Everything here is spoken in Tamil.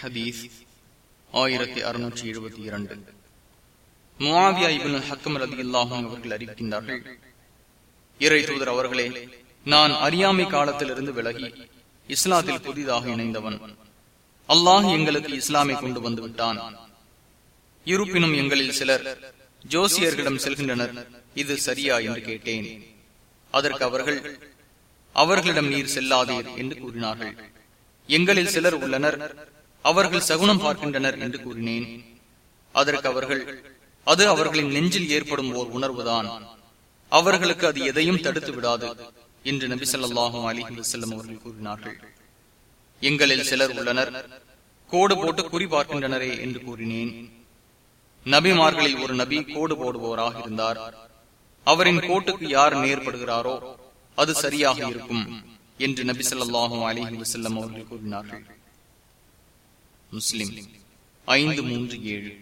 ஹதீஸ் ஆயிரத்தி அறுநூற்றி எழுபத்தி இரண்டு. முவாவியா இபின் ஹக்கம் ரதி இல்லாஹும் அவர்கள் அறிவிக்கின்றார்கள் இறை தூதர் அவர்களே நான் அறியாமை காலத்திலிருந்து விலகி இஸ்லாத்தில் புதிதாக இணைந்தவன். அல்லாஹ் எங்களுக்கு இஸ்லாமை கொண்டு வந்து விட்டான். இருப்பினும் எங்களில் சிலர் ஜோசியர்களிடம் செல்கின்றனர் இது சரியா என்று கேட்டேன். அதற்கு அவர்கள் அவர்களிடம் நீர் செல்லாதீர் என்று கூறினார்கள். எங்களில் சிலர் உள்ளனர் அவர்கள் சகுனம் பார்க்கின்றனர் என்று கூறினேன். அதற்கு அவர்கள் அது அவர்களின் நெஞ்சில் ஏற்படும் ஓர் உணர்வுதான். அவர்களுக்கு அது எதையும் தடுத்து விடாது என்று நபி சொல்லாஹும் அலிஹி வசல்லம் அவர்கள் கூறினார்கள். எங்களில் சிலர் உள்ளனர். கோடு போட்டு குறி பார்க்கின்றனரே என்று கூறினேன். நபிமார்களில் ஒரு நபி கோடு போடுபவராக இருந்தார். அவரின் கோட்டுக்கு யார் நேர்படுகிறாரோ அது சரியாக இருக்கும் என்று நபி சொல்லாஹும் அலிஹி வசல்லம் அவர்கள் கூறினார்கள். முஸ்லிம். ஐந்து மூன்று ஏழு.